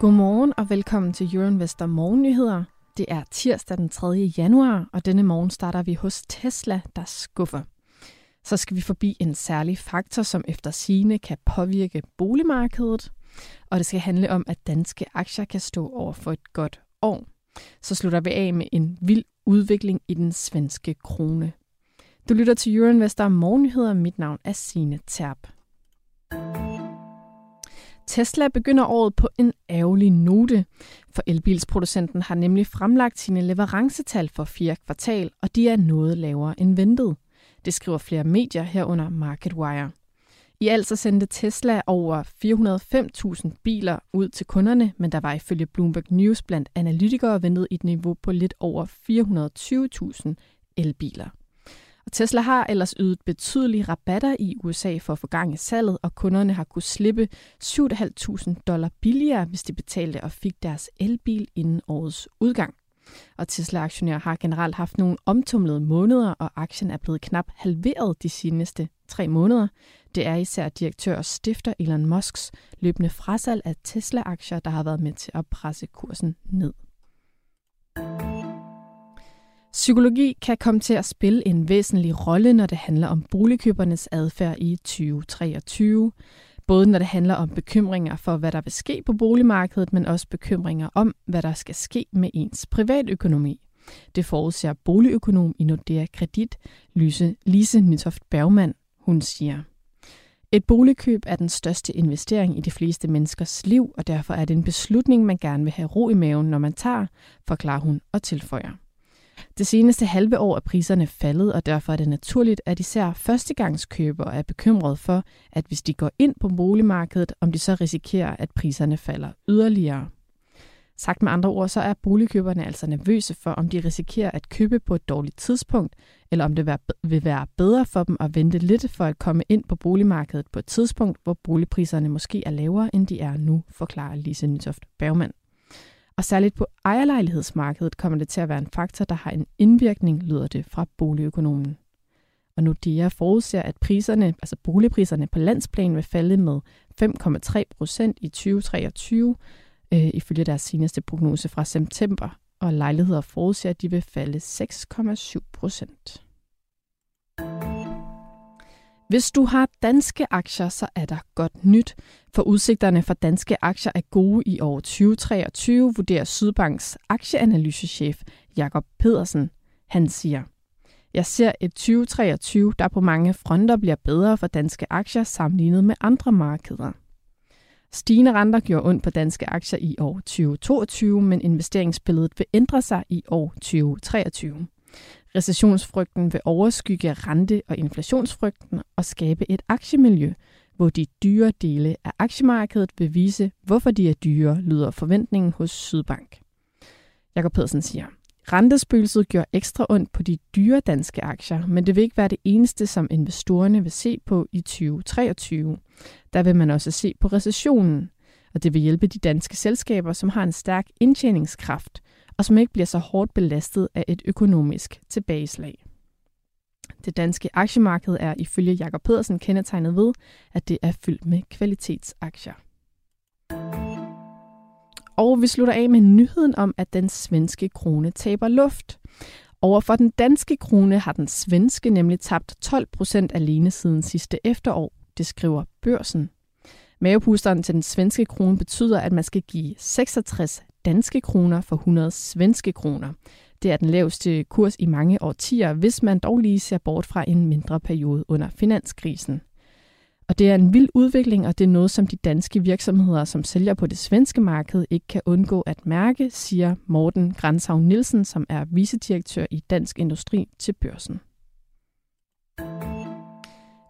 Godmorgen og velkommen til Euroinvestor Morgennyheder. Det er tirsdag den 3. januar, og denne morgen starter vi hos Tesla, der skuffer. Så skal vi forbi en særlig faktor, som efter sine kan påvirke boligmarkedet. Og det skal handle om, at danske aktier kan stå over for et godt år. Så slutter vi af med en vild udvikling i den svenske krone. Du lytter til Euroinvestor Morgennyheder. Mit navn er Signe Terp. Tesla begynder året på en ærgerlig note, for elbilsproducenten har nemlig fremlagt sine leverancetal for fire kvartal, og de er noget lavere end ventet. Det skriver flere medier herunder MarketWire. I alt så sendte Tesla over 405.000 biler ud til kunderne, men der var ifølge Bloomberg News blandt analytikere ventet et niveau på lidt over 420.000 elbiler. Tesla har ellers ydet betydelige rabatter i USA for at få gang i salget, og kunderne har kunne slippe 7.500 dollar billigere, hvis de betalte og fik deres elbil inden årets udgang. Og Tesla-aktionærer har generelt haft nogle omtumlede måneder, og aktien er blevet knap halveret de seneste tre måneder. Det er især direktør og stifter Elon Musks løbende frasalg af Tesla-aktier, der har været med til at presse kursen ned. Psykologi kan komme til at spille en væsentlig rolle, når det handler om boligkøbernes adfærd i 2023. Både når det handler om bekymringer for, hvad der vil ske på boligmarkedet, men også bekymringer om, hvad der skal ske med ens privatøkonomi. Det forudser boligøkonom i Nordea Kredit, Lyse, Lise Nytoft Bergmann. Hun siger, et boligkøb er den største investering i de fleste menneskers liv, og derfor er det en beslutning, man gerne vil have ro i maven, når man tager, forklarer hun og tilføjer. Det seneste halve år er priserne faldet, og derfor er det naturligt, at især førstegangskøbere er bekymret for, at hvis de går ind på boligmarkedet, om de så risikerer, at priserne falder yderligere. Sagt med andre ord, så er boligkøberne altså nervøse for, om de risikerer at købe på et dårligt tidspunkt, eller om det vil være bedre for dem at vente lidt for at komme ind på boligmarkedet på et tidspunkt, hvor boligpriserne måske er lavere, end de er nu, forklarer Lise Nytoft Bergmann. Og særligt på ejerlejlighedsmarkedet kommer det til at være en faktor, der har en indvirkning, lyder det fra boligøkonomen. Og Nordea forudser, at priserne, altså boligpriserne på landsplan vil falde med 5,3 procent i 2023, øh, ifølge deres seneste prognose fra september, og lejligheder forudser, at de vil falde 6,7 procent. Hvis du har danske aktier, så er der godt nyt. For udsigterne for danske aktier er gode i år 2023, vurderer Sydbanks aktieanalysechef Jakob Pedersen. Han siger, jeg ser et 2023, der på mange fronter bliver bedre for danske aktier sammenlignet med andre markeder. Stigende renter gjorde ondt på danske aktier i år 2022, men investeringsbilledet vil ændre sig i år 2023. Recessionsfrygten vil overskygge rente- og inflationsfrygten og skabe et aktiemiljø, hvor de dyre dele af aktiemarkedet vil vise, hvorfor de er dyre, lyder forventningen hos Sydbank. Jakob Pedersen siger, Rentespøgelset gør ekstra ondt på de dyre danske aktier, men det vil ikke være det eneste, som investorerne vil se på i 2023. Der vil man også se på recessionen, og det vil hjælpe de danske selskaber, som har en stærk indtjeningskraft, og som ikke bliver så hårdt belastet af et økonomisk tilbageslag. Det danske aktiemarked er ifølge Jakob Pedersen kendetegnet ved, at det er fyldt med kvalitetsaktier. Og vi slutter af med nyheden om, at den svenske krone taber luft. Overfor den danske krone har den svenske nemlig tabt 12 procent alene siden sidste efterår, det skriver børsen. Mavepusteren til den svenske krone betyder, at man skal give 66 danske kroner for 100 svenske kroner. Det er den laveste kurs i mange årtier, hvis man dog lige ser bort fra en mindre periode under finanskrisen. Og det er en vild udvikling, og det er noget, som de danske virksomheder, som sælger på det svenske marked, ikke kan undgå at mærke, siger Morten Grænshavn Nielsen, som er vicedirektør i Dansk Industri til børsen.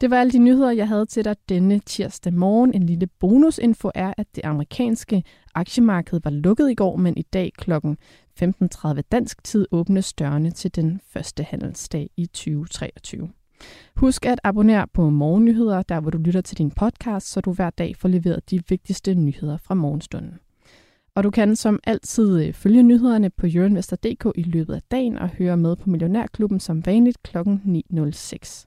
Det var alle de nyheder, jeg havde til dig denne tirsdag morgen. En lille bonusinfo er, at det amerikanske aktiemarked var lukket i går, men i dag kl. 15.30 dansk tid åbnes dørene til den første handelsdag i 2023. Husk at abonnere på Morgennyheder, der hvor du lytter til din podcast, så du hver dag får leveret de vigtigste nyheder fra morgenstunden. Og du kan som altid øh, følge nyhederne på jørinvestor.dk i løbet af dagen og høre med på Millionærklubben som vanligt kl. 9.06.